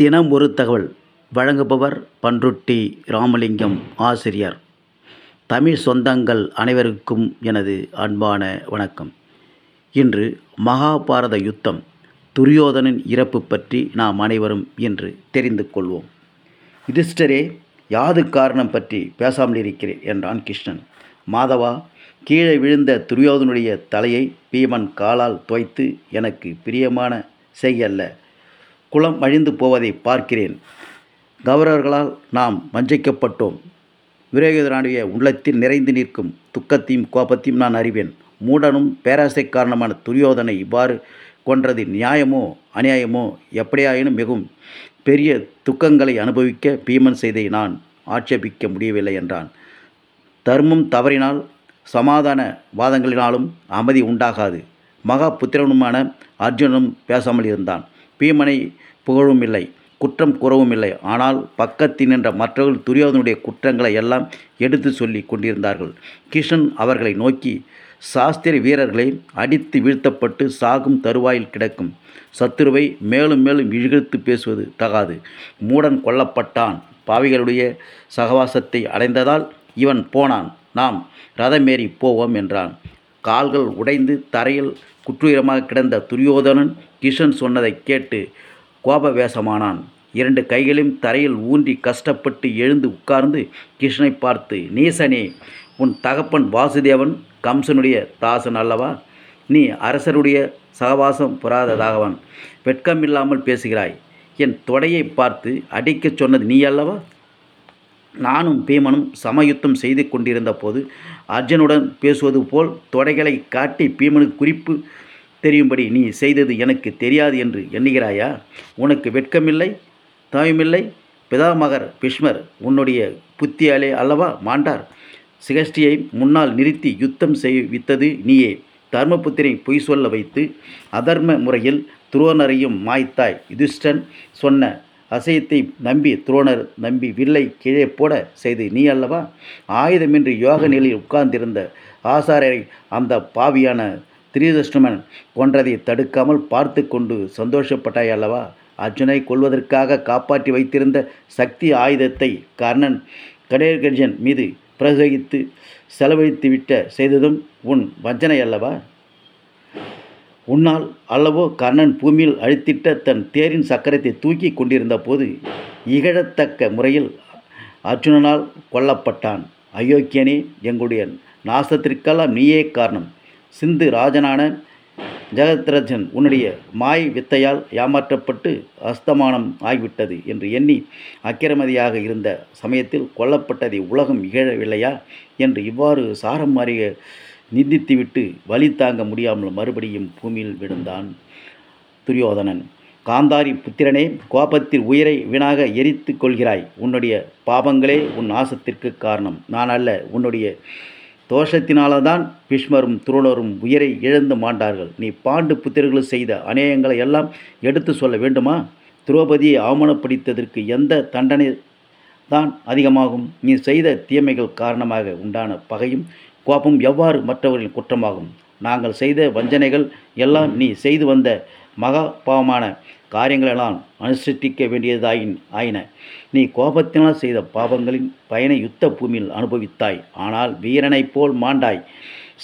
தினம் ஒரு தகவல். வழங்குபவர் பன்ருட்டி ராமலிங்கம் ஆசிரியர். தமிழ் சொந்தங்கள் அனைவருக்கும் எனது அன்பான வணக்கம். இன்று மகாபாரத யுத்தம் துரியோதனின் இறப்பு பற்றி நாம் அனைவரும் இன்று தெரிந்து கொள்வோம். யுதிஷ்டரே யாது காரணம் பற்றி பேசாமல் இருக்கிறேன் என்றான் கிருஷ்ணன். மாதவா கீழே விழுந்த துரியோதனுடைய தலையை பீமன் காலால் துவைத்து எனக்கு பிரியமான செய்யல்ல. குளம் அழிந்து போவதை பார்க்கிறேன். கௌரவர்களால் நாம் வஞ்சிக்கப்பட்டோம். விரோகிதனுடைய உள்ளத்தில் நிறைந்து நிற்கும் துக்கத்தையும் கோபத்தையும் நான் அறிவேன். மூடனும் பேராசை காரணமான துரியோதனை இவ்வாறு கொன்றது நியாயமோ அநியாயமோ எப்படியாயினும் மிகவும் பெரிய துக்கங்களை அனுபவிக்க பீமன் செய்தை நான் ஆட்சேபிக்க முடியவில்லை என்றான். தர்மம் தவறினால் சமாதான வாதங்களினாலும் அமைதி உண்டாகாது. மகா புத்திரனுமான அர்ஜுனனும் பேசாமல் இருந்தான். பீமனை புகழும் இல்லை குற்றம் கூறவும் இல்லை ஆனால் பக்கத்தில் நின்ற மற்றவர்கள் துரியோதனுடைய குற்றங்களை எல்லாம் எடுத்து சொல்லி கொண்டிருந்தார்கள். கிருஷ்ணன் அவர்களை நோக்கி சாஸ்திரி வீரர்களை அடித்து வீழ்த்தப்பட்டு சாகும் தருவாயில் கிடக்கும். சத்துருவை மேலும் மேலும் இழுத்து பேசுவது தகாது. மூடன் கொல்லப்பட்டான். பாவிகளுடைய சகவாசத்தை அடைந்ததால் இவன் போனான். நாம் ரதமேறி போவோம் என்றான். கால்கள் உடைந்து தரையில் குற்றுயிரமாக கிடந்த துரியோதனன் கிஷன் சொன்னதை கேட்டு கோபவேசமானான். இரண்டு கைகளையும் தரையில் ஊன்றி கஷ்டப்பட்டு எழுந்து உட்கார்ந்து கிருஷ்ணனை பார்த்து நீசனே உன் தகப்பன் வாசுதேவன் கம்சனுடைய தாசன் அல்லவா? நீ அரசருடைய சகவாசம் புறாததாகவன். வெட்கமில்லாமல் பேசுகிறாய். என் தொடையை பார்த்து அடிக்கச் சொன்னது நீ அல்லவா? நானும் பீமனும் சமயுத்தம் செய்து கொண்டிருந்த போது அர்ஜுனுடன் பேசுவது போல் தொடைகளை காட்டி பீமனுக்கு குறிப்பு தெரியும்படி நீ செய்தது எனக்கு தெரியாது என்று எண்ணுகிறாயா? உனக்கு வெட்கமில்லை? தயமில்லை? பிதாமகர் பிஷ்மர் உன்னுடைய புத்தியாலே அல்லவா மாண்டார்? சிகஷ்டியை முன்னால் நிறுத்தி யுத்தம் செய்வித்தது நீயே. தர்மபுத்திரை பொய் சொல்ல வைத்து அதர்ம முறையில் துரோணரையும் மாய்த்தாய். யுதிஷ்டன் சொன்ன அசையத்தை நம்பி துரோணர் நம்பி வில்லை கீழே போட செய்து நீ அல்லவா? ஆயுதமின்றி யோக நிலையில் உட்கார்ந்திருந்த ஆசாரியரை அந்த பாவியான திரிதஷ்ணமன் கொன்றதை தடுக்காமல் பார்த்து கொண்டு சந்தோஷப்பட்டாய் அல்லவா? அர்ஜுனை கொள்வதற்காக காப்பாற்றி வைத்திருந்த சக்தி ஆயுதத்தை கர்ணன் கடேர்கர்ஜன் மீது பிரசகித்து செலவழித்துவிட்ட செய்ததும் உன் வஞ்சனை அல்லவா? உன்னால் அல்லவோ கர்ணன் பூமியில் அழித்திட்ட தன் தேரின் சக்கரத்தை தூக்கி கொண்டிருந்த போது இகழத்தக்க முறையில் அர்ஜுனனால் கொல்லப்பட்டான். அயோக்கியனே எங்களுடைய நாசத்திற்கெல்லாம் நீயே காரணம். சிந்து ராஜனான ஜெகத்ரஜன் உன்னுடைய மாய் வித்தையால் ஏமாற்றப்பட்டு அஸ்தமானம் ஆகிவிட்டது என்று எண்ணி அக்கிரமதியாக இருந்த சமயத்தில் கொல்லப்பட்டதை உலகம் இகழவில்லையா? என்று இவ்வாறு சாரம் மாறிய நிந்தித்துவிட்டு வழி தாங்க முடியாமல் மறுபடியும் பூமியில் விழுந்தான் துரியோதனன். காந்தாரி புத்திரனே கோபத்தில் உயிரை வீணாக எரித்து கொள்கிறாய். உன்னுடைய பாபங்களே உன் நாசத்திற்கு காரணம். நான் அல்ல உன்னுடைய தோஷத்தினால்தான் பீஷ்மரும் துருணரும் உயிரை இழந்து மாண்டார்கள். நீ பாண்டு புத்திரர்கள் செய்த அநேகங்களை எல்லாம் எடுத்து சொல்ல வேண்டுமா? திரௌபதியை அவமானப்படுத்ததற்கு எந்த தண்டனை தான் அதிகமாகும்? நீ செய்த தீமைகள் காரணமாக உண்டான பகையும் கோபம் எவ்வாறு மற்றவர்களின் குற்றமாகும்? நாங்கள் செய்த வஞ்சனைகள் எல்லாம் நீ செய்து வந்த மகா பாவமான காரியங்களெல்லாம் அனுஷ்டிக்க வேண்டியதாயின் ஆயின. நீ கோபத்தினால் செய்த பாவங்களின் பயனை யுத்த பூமியில் அனுபவித்தாய். ஆனால் வீரனைப் போல் மாண்டாய்.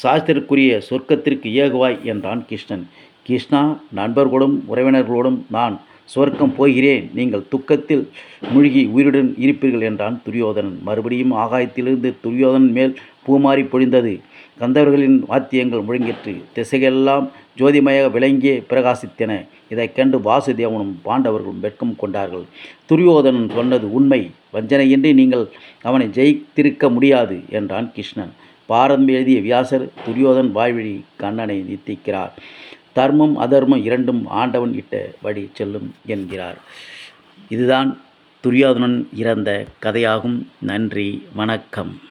சாஸ்திரக்குரிய சொர்க்கத்திற்கு ஏகுவாய் என்றான் கிருஷ்ணன். கிருஷ்ணா நண்பர்களோடும் உறவினர்களோடும் நான் சொர்க்கம் போகிறேன். நீங்கள் துக்கத்தில் மூழ்கி உயிருடன் இருப்பீர்கள் என்றான் துரியோதனன். மறுபடியும் ஆகாயத்திலிருந்து துரியோதனன் மேல் பூமாறி பொழிந்தது. கந்தவர்களின் வாத்தியங்கள் முழங்கிற்று. திசைகளெல்லாம் ஜோதிமயாக விளங்கிய பிரகாசித்தன. இதைக் கண்டு வாசுதேவனும் பாண்டவர்களும் வெட்கம் கொண்டார்கள். துரியோதனன் சொன்னது உண்மை. வஞ்சனையின்றி நீங்கள் அவனை ஜெயித்திருக்க முடியாது என்றான் கிருஷ்ணன். பாரதம் எழுதிய வியாசர் துரியோதன் வாழ்வழி கண்ணனை நித்திக்கிறார் தர்மம் அதர்மம் இரண்டும் ஆண்டவன் இட்ட வழி செல்லும் என்கிறார். இதுதான் துரியோதனன் இறந்த கதையாகும். நன்றி வணக்கம்.